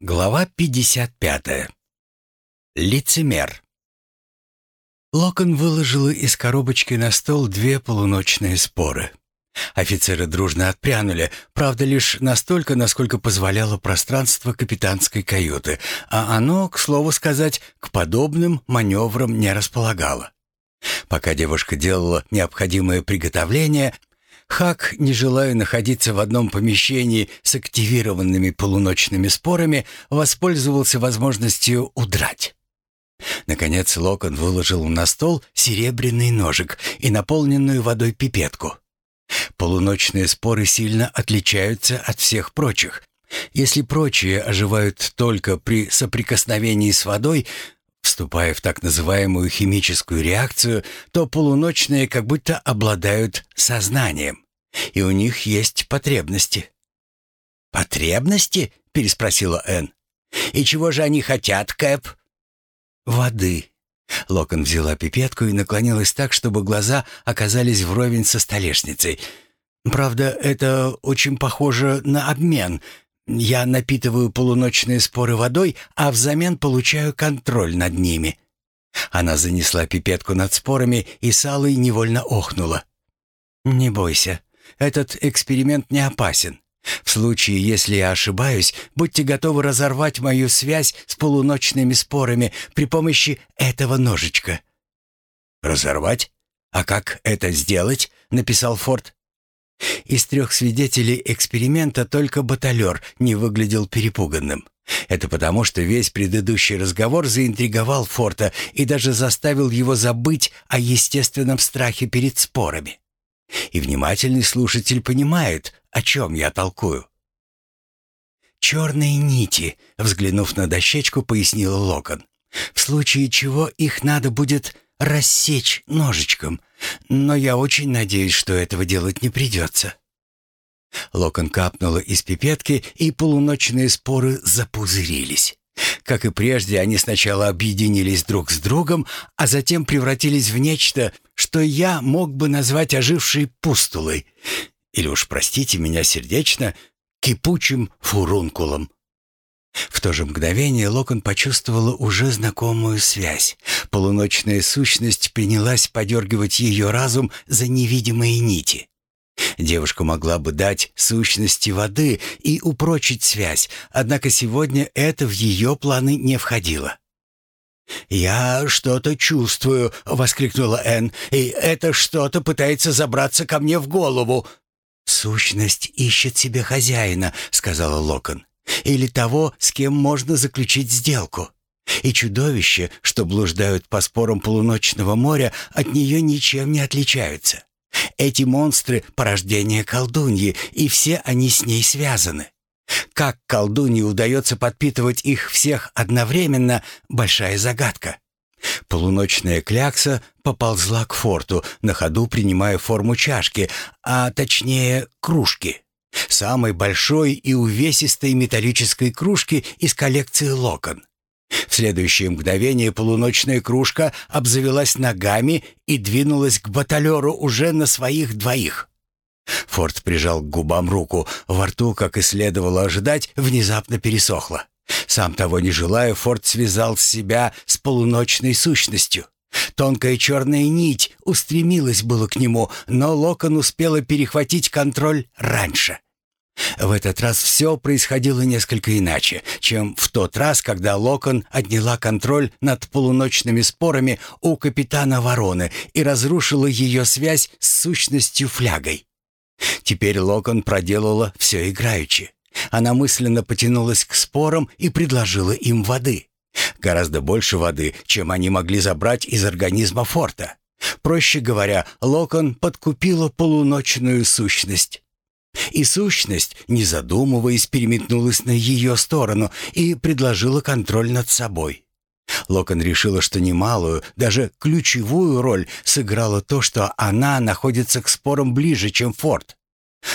Глава 55. Лицемер. Локон выложила из коробочки на стол две полуночные споры. Офицеры дружно отпрянули, правда, лишь настолько, насколько позволяло пространство капитанской каюты, а оно, к слову сказать, к подобным маневрам не располагало. Пока девушка делала необходимое приготовление, Хак, не желая находиться в одном помещении с активированными полуночными спорами, воспользовался возможностью удрать. Наконец Локон выложил на стол серебряный ножик и наполненную водой пипетку. Полуночные споры сильно отличаются от всех прочих. Если прочие оживают только при соприкосновении с водой, вступая в так называемую химическую реакцию, то полуночные как будто обладают сознанием, и у них есть потребности. «Потребности?» — переспросила Энн. «И чего же они хотят, Кэп?» «Воды». Локон взяла пипетку и наклонилась так, чтобы глаза оказались вровень со столешницей. «Правда, это очень похоже на обмен. Я напитываю полуночные споры водой, а взамен получаю контроль над ними». Она занесла пипетку над спорами, и Салой невольно охнула. «Не бойся, этот эксперимент не опасен. В случае, если я ошибаюсь, будьте готовы разорвать мою связь с полуночными спорами при помощи этого ножичка». «Разорвать? А как это сделать?» — написал Форд. Из трех свидетелей эксперимента только баталер не выглядел перепуганным. Это потому, что весь предыдущий разговор заинтриговал Форта и даже заставил его забыть о естественном страхе перед спорами. И внимательный слушатель понимает, о чем я толкую. «Черные нити», — взглянув на дощечку, пояснил Локон. «В случае чего их надо будет рассечь ножичком, но я очень надеюсь, что этого делать не придется». Локон капнула из пипетки, и полуночные споры запузырились. Как и прежде, они сначала объединились друг с другом, а затем превратились в нечто, что я мог бы назвать ожившей пустулой. Или уж простите меня сердечно, кипучим фурункулом. В то же мгновение Локон почувствовала уже знакомую связь. Полуночная сущность принялась подергивать ее разум за невидимые нити. Девушка могла бы дать сущности воды и упрочить связь, однако сегодня это в ее планы не входило. «Я что-то чувствую», — воскликнула Энн, «и это что-то пытается забраться ко мне в голову». «Сущность ищет себе хозяина», — сказала Локон или того, с кем можно заключить сделку. И чудовища, что блуждают по спорам полуночного моря, от нее ничем не отличаются. Эти монстры — порождение колдуньи, и все они с ней связаны. Как колдунье удается подпитывать их всех одновременно — большая загадка. Полуночная клякса поползла к форту, на ходу принимая форму чашки, а точнее кружки самой большой и увесистой металлической кружки из коллекции локон. В следующее мгновение полуночная кружка обзавелась ногами и двинулась к баталеру уже на своих двоих. Форд прижал к губам руку, во рту, как и следовало ожидать, внезапно пересохло. Сам того не желая, Форд связал себя с полуночной сущностью. Тонкая черная нить устремилась было к нему, но Локон успела перехватить контроль раньше. В этот раз все происходило несколько иначе, чем в тот раз, когда Локон отняла контроль над полуночными спорами у капитана Вороны и разрушила ее связь с сущностью флягой. Теперь Локон проделала все играючи. Она мысленно потянулась к спорам и предложила им воды. Гораздо больше воды, чем они могли забрать из организма форта. Проще говоря, Локон подкупила полуночную сущность. И сущность, не задумываясь, переметнулась на ее сторону и предложила контроль над собой. Локон решила, что немалую, даже ключевую роль сыграло то, что она находится к спорам ближе, чем Форд.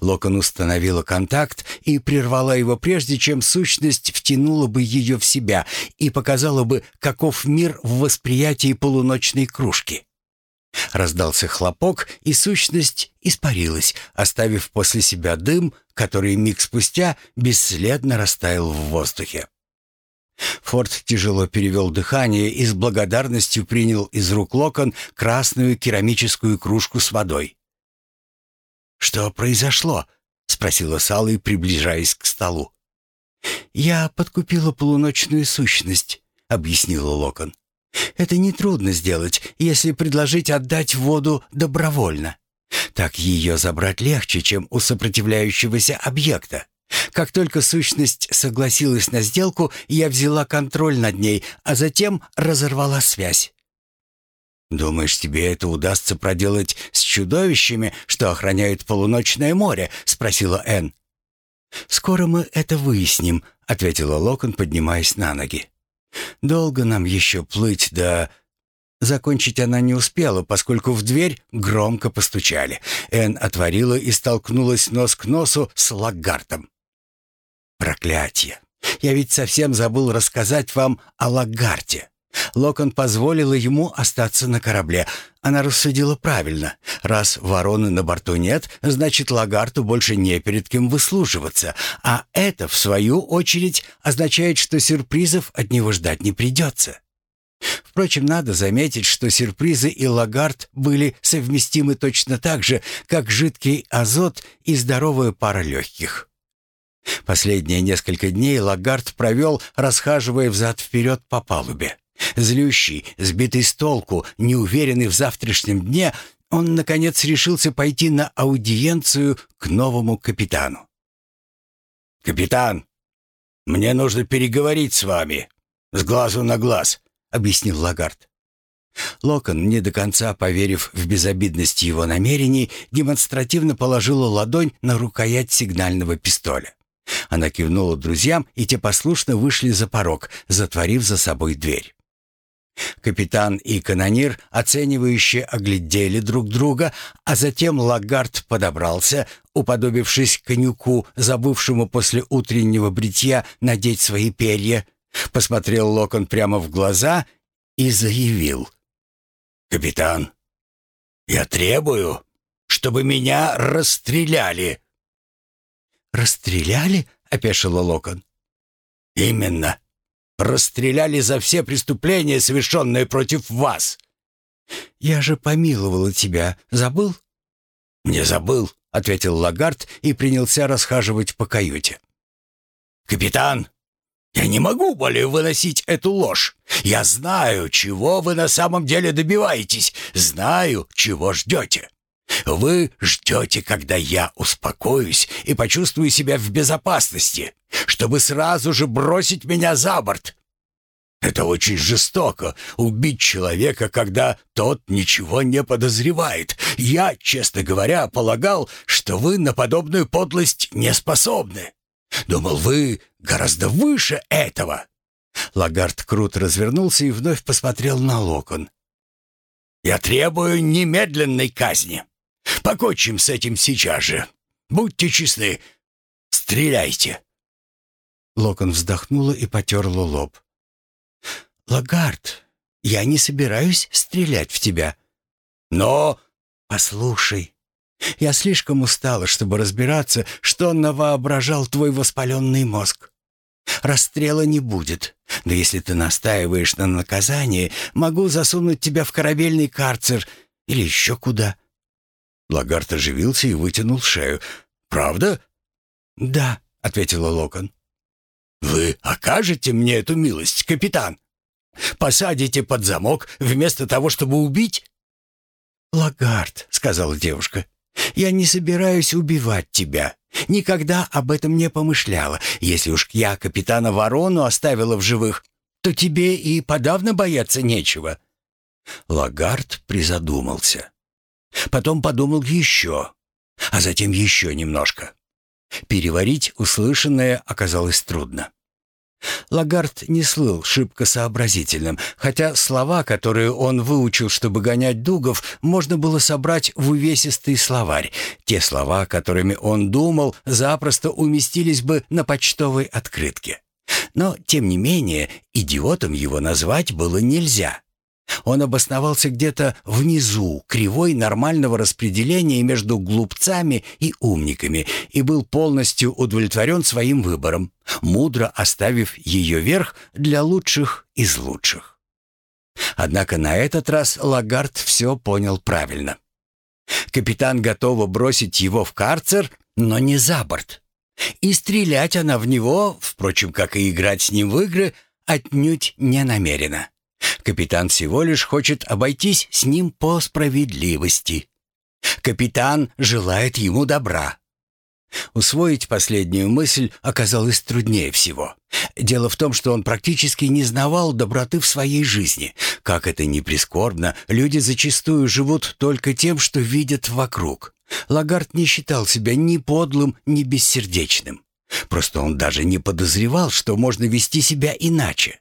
Локон установила контакт и прервала его прежде, чем сущность втянула бы ее в себя и показала бы, каков мир в восприятии полуночной кружки. Раздался хлопок, и сущность испарилась, оставив после себя дым, который миг спустя бесследно растаял в воздухе. Форд тяжело перевел дыхание и с благодарностью принял из рук Локон красную керамическую кружку с водой. «Что произошло?» — спросила Салли, приближаясь к столу. «Я подкупила полуночную сущность», — объяснила Локон. «Это нетрудно сделать, если предложить отдать воду добровольно. Так ее забрать легче, чем у сопротивляющегося объекта. Как только сущность согласилась на сделку, я взяла контроль над ней, а затем разорвала связь. «Думаешь, тебе это удастся проделать с чудовищами, что охраняют полуночное море?» — спросила Энн. «Скоро мы это выясним», — ответила Локон, поднимаясь на ноги. «Долго нам еще плыть до...» Закончить она не успела, поскольку в дверь громко постучали. Энн отворила и столкнулась нос к носу с Лагартом. «Проклятие! Я ведь совсем забыл рассказать вам о Лагарте. Локон позволила ему остаться на корабле. Она рассудила правильно. Раз вороны на борту нет, значит, Лагарту больше не перед кем выслуживаться. А это, в свою очередь, означает, что сюрпризов от него ждать не придется. Впрочем, надо заметить, что сюрпризы и Лагард были совместимы точно так же, как жидкий азот и здоровая пара легких. Последние несколько дней Лагард провел, расхаживая взад-вперед по палубе. Злющий, сбитый с толку, неуверенный в завтрашнем дне, он, наконец, решился пойти на аудиенцию к новому капитану. «Капитан, мне нужно переговорить с вами, с глазу на глаз», — объяснил Лагард. Локон, не до конца поверив в безобидность его намерений, демонстративно положила ладонь на рукоять сигнального пистоля. Она кивнула друзьям, и те послушно вышли за порог, затворив за собой дверь. Капитан и канонир оценивающе оглядели друг друга, а затем Лагард подобрался, уподобившись конюку, забывшему после утреннего бритья надеть свои перья, посмотрел Локон прямо в глаза и заявил. «Капитан, я требую, чтобы меня расстреляли». «Расстреляли?» — опешила Локон. «Именно. Расстреляли за все преступления, совершенные против вас». «Я же помиловала тебя. Забыл?» «Не забыл», — ответил Лагард и принялся расхаживать по каюте. «Капитан, я не могу более выносить эту ложь. Я знаю, чего вы на самом деле добиваетесь, знаю, чего ждете. Вы ждете, когда я успокоюсь и почувствую себя в безопасности, чтобы сразу же бросить меня за борт. Это очень жестоко — убить человека, когда тот ничего не подозревает. Я, честно говоря, полагал, что вы на подобную подлость не способны. Думал, вы гораздо выше этого». Лагард круто развернулся и вновь посмотрел на Локон. «Я требую немедленной казни. Покончим с этим сейчас же. Будьте честны. Стреляйте!» Локон вздохнула и потерла лоб. «Лагард, я не собираюсь стрелять в тебя». «Но...» «Послушай, я слишком устала, чтобы разбираться, что навоображал твой воспаленный мозг. Расстрела не будет, но если ты настаиваешь на наказании, могу засунуть тебя в корабельный карцер или еще куда. Лагард оживился и вытянул шею. «Правда?» «Да», — ответила Локон. «Вы окажете мне эту милость, капитан? Посадите под замок вместо того, чтобы убить?» «Лагард», — сказала девушка, — «я не собираюсь убивать тебя. Никогда об этом не помышляла. Если уж я капитана Ворону оставила в живых, то тебе и подавно бояться нечего». Лагард призадумался. Потом подумал еще, а затем еще немножко. Переварить услышанное оказалось трудно. Лагард не слыл шибко сообразительным, хотя слова, которые он выучил, чтобы гонять дугов, можно было собрать в увесистый словарь. Те слова, которыми он думал, запросто уместились бы на почтовой открытке. Но, тем не менее, идиотом его назвать было нельзя. Он обосновался где-то внизу, кривой нормального распределения между глупцами и умниками, и был полностью удовлетворен своим выбором, мудро оставив ее верх для лучших из лучших. Однако на этот раз Лагард все понял правильно. Капитан готова бросить его в карцер, но не за борт. И стрелять она в него, впрочем, как и играть с ним в игры, отнюдь не намерена. Капитан всего лишь хочет обойтись с ним по справедливости. Капитан желает ему добра. Усвоить последнюю мысль оказалось труднее всего. Дело в том, что он практически не знавал доброты в своей жизни. Как это ни прискорбно, люди зачастую живут только тем, что видят вокруг. Лагард не считал себя ни подлым, ни бессердечным. Просто он даже не подозревал, что можно вести себя иначе.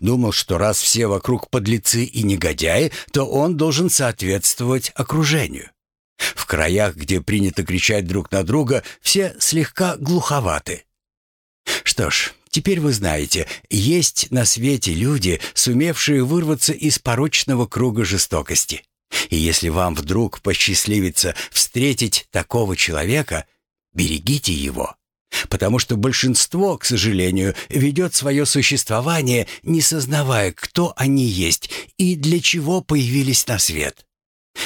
Думал, что раз все вокруг подлецы и негодяи, то он должен соответствовать окружению. В краях, где принято кричать друг на друга, все слегка глуховаты. Что ж, теперь вы знаете, есть на свете люди, сумевшие вырваться из порочного круга жестокости. И если вам вдруг посчастливится встретить такого человека, берегите его потому что большинство, к сожалению, ведет свое существование, не сознавая, кто они есть и для чего появились на свет.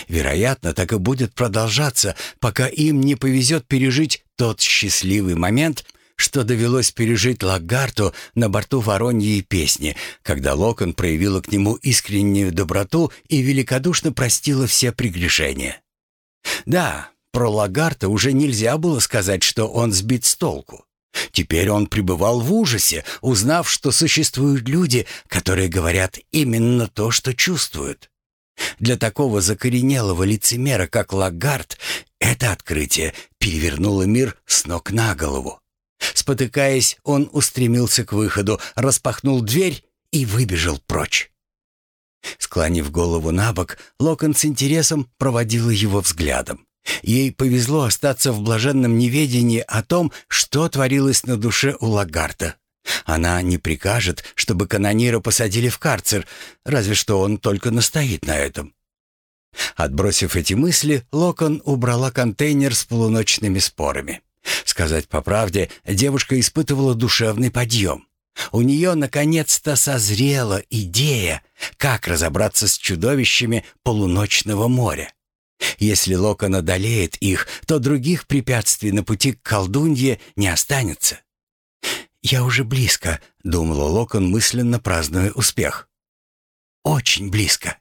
Вероятно, так и будет продолжаться, пока им не повезет пережить тот счастливый момент, что довелось пережить Лагарту на борту Вороньей песни, когда Локон проявила к нему искреннюю доброту и великодушно простила все прегрешения. Да, про Лагарта уже нельзя было сказать, что он сбит с толку. Теперь он пребывал в ужасе, узнав, что существуют люди, которые говорят именно то, что чувствуют. Для такого закоренелого лицемера, как Лагард, это открытие перевернуло мир с ног на голову. Спотыкаясь, он устремился к выходу, распахнул дверь и выбежал прочь. Склонив голову на бок, Локон с интересом проводила его взглядом. Ей повезло остаться в блаженном неведении о том, что творилось на душе у Лагарта. Она не прикажет, чтобы канонира посадили в карцер, разве что он только настоит на этом. Отбросив эти мысли, Локон убрала контейнер с полуночными спорами. Сказать по правде, девушка испытывала душевный подъем. У нее наконец-то созрела идея, как разобраться с чудовищами полуночного моря. Если Локон одолеет их, то других препятствий на пути к колдунье не останется. «Я уже близко», — думала Локон, мысленно празднуя успех. «Очень близко».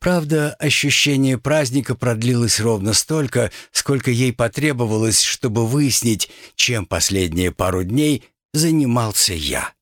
Правда, ощущение праздника продлилось ровно столько, сколько ей потребовалось, чтобы выяснить, чем последние пару дней занимался я.